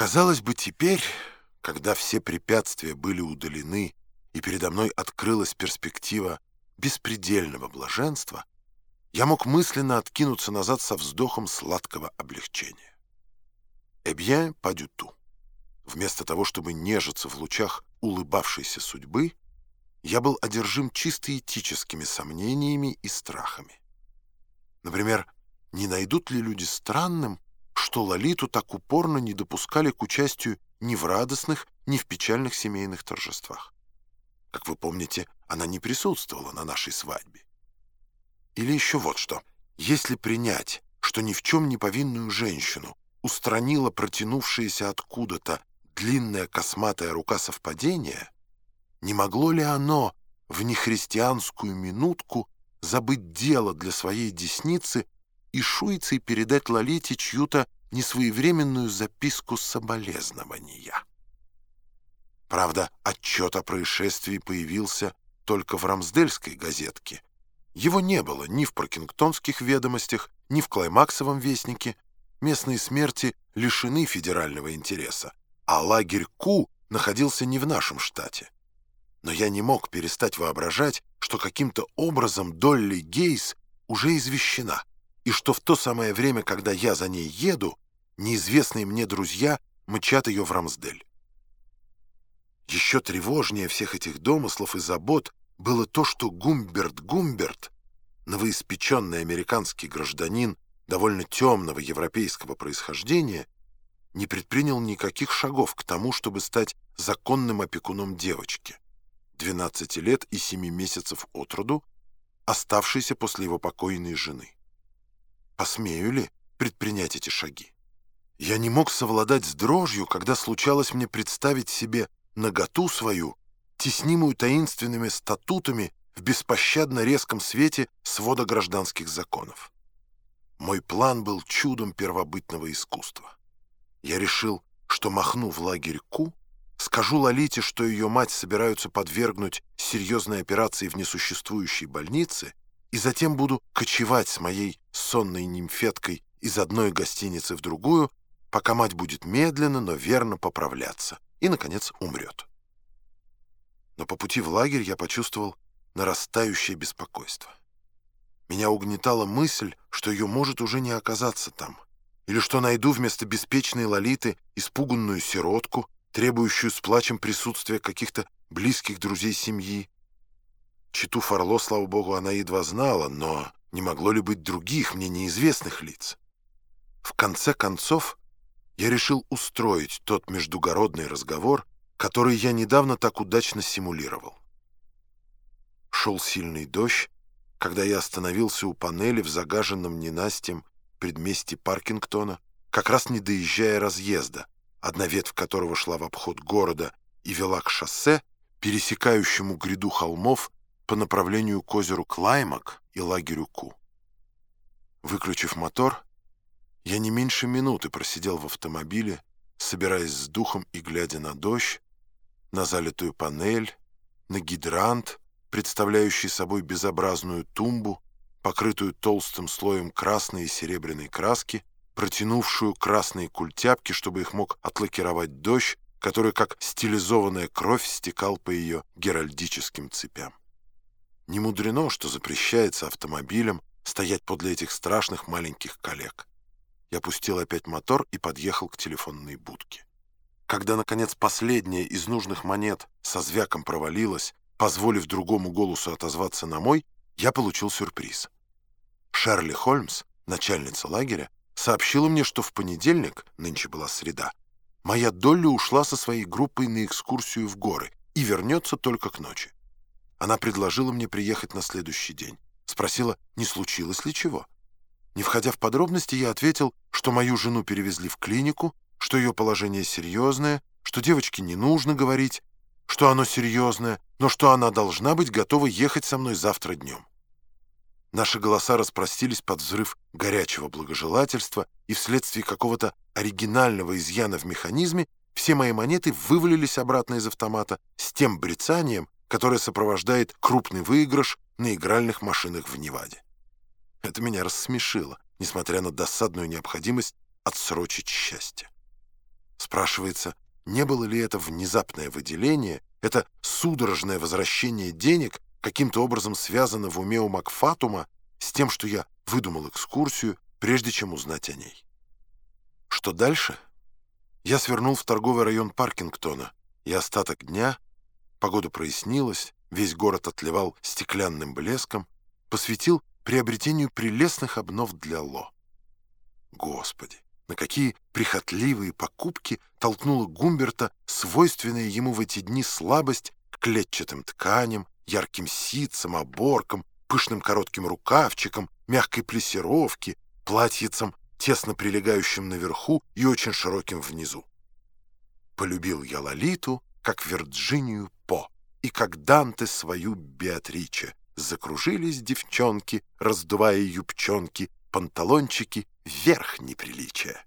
Казалось бы, теперь, когда все препятствия были удалены и передо мной открылась перспектива беспредельного блаженства, я мог мысленно откинуться назад со вздохом сладкого облегчения. Bien, pas du. Вместо того, чтобы нежиться в лучах улыбавшейся судьбы, я был одержим чисто этическими сомнениями и страхами. Например, не найдут ли люди странным, что Лолиту так упорно не допускали к участию ни в радостных, ни в печальных семейных торжествах? Как вы помните, она не присутствовала на нашей свадьбе. Или еще вот что. Если принять, что ни в чем не повинную женщину устранила протянувшаяся откуда-то длинная косматая рука совпадения, не могло ли оно в нехристианскую минутку забыть дело для своей десницы и шуйцей передать Лолите чью-то несвоевременную записку соболезнования? Правда, отчет о происшествии появился только в Рамсдельской газетке. Его не было ни в Паркингтонских ведомостях, ни в Клаймаксовом вестнике. Местные смерти лишены федерального интереса, а лагерь Ку находился не в нашем штате. Но я не мог перестать воображать, что каким-то образом Долли Гейс уже извещена, и что в то самое время, когда я за ней еду, неизвестные мне друзья мчат ее в Рамсдель. Еще тревожнее всех этих домыслов и забот было то, что Гумберт Гумберт, новоиспеченный американский гражданин довольно темного европейского происхождения, не предпринял никаких шагов к тому, чтобы стать законным опекуном девочки. 12 лет и 7 месяцев от роду, оставшейся после его покойной жены. Посмею ли предпринять эти шаги? Я не мог совладать с дрожью, когда случалось мне представить себе наготу свою, теснимую таинственными статутами в беспощадно резком свете свода гражданских законов. Мой план был чудом первобытного искусства. Я решил, что махну в лагерь Ку, Скажу Лолите, что ее мать собираются подвергнуть серьезной операции в несуществующей больнице, и затем буду кочевать с моей сонной нимфеткой из одной гостиницы в другую, пока мать будет медленно, но верно поправляться и, наконец, умрет. Но по пути в лагерь я почувствовал нарастающее беспокойство. Меня угнетала мысль, что ее может уже не оказаться там, или что найду вместо беспечной Лолиты испуганную сиротку, требующую с плачем присутствия каких-то близких друзей семьи. Читу Фарло, слава богу, она едва знала, но не могло ли быть других, мне неизвестных лиц? В конце концов, я решил устроить тот междугородный разговор, который я недавно так удачно симулировал. Шел сильный дождь, когда я остановился у панели в загаженном ненастьем предместе Паркингтона, как раз не доезжая разъезда, одна ветвь которого шла в обход города и вела к шоссе, пересекающему гряду холмов по направлению к озеру Клаймак и лагерю Ку. Выключив мотор, я не меньше минуты просидел в автомобиле, собираясь с духом и глядя на дождь, на залитую панель, на гидрант, представляющий собой безобразную тумбу, покрытую толстым слоем красной и серебряной краски, протянувшую красные культяпки, чтобы их мог отлакировать дождь, который, как стилизованная кровь, стекал по ее геральдическим цепям. Не мудрено, что запрещается автомобилям стоять подле этих страшных маленьких коллег. Я пустил опять мотор и подъехал к телефонной будке. Когда, наконец, последняя из нужных монет со звяком провалилась, позволив другому голосу отозваться на мой, я получил сюрприз. Шерли Холмс, начальница лагеря, сообщила мне, что в понедельник, нынче была среда, моя Долли ушла со своей группой на экскурсию в горы и вернется только к ночи. Она предложила мне приехать на следующий день. Спросила, не случилось ли чего. Не входя в подробности, я ответил, что мою жену перевезли в клинику, что ее положение серьезное, что девочке не нужно говорить, что оно серьезное, но что она должна быть готова ехать со мной завтра днем. Наши голоса распростились под взрыв горячего благожелательства, и вследствие какого-то оригинального изъяна в механизме все мои монеты вывалились обратно из автомата с тем брецанием, которое сопровождает крупный выигрыш на игральных машинах в Неваде. Это меня рассмешило, несмотря на досадную необходимость отсрочить счастье. Спрашивается, не было ли это внезапное выделение, это судорожное возвращение денег каким-то образом связано в уме у Макфатума с тем, что я выдумал экскурсию, прежде чем узнать о ней. Что дальше? Я свернул в торговый район Паркингтона, и остаток дня, погода прояснилась, весь город отливал стеклянным блеском, посвятил приобретению прелестных обнов для Ло. Господи, на какие прихотливые покупки толкнула Гумберта свойственная ему в эти дни слабость к клетчатым тканям, ярким ситцам, оборкам, пышным коротким рукавчикам, мягкой плессировке, платьицам, тесно прилегающим наверху и очень широким внизу. Полюбил я Лолиту, как Вирджинию и как Данте свою Беатриче. Закружились девчонки, раздувая юбчонки, панталончики вверх неприличия.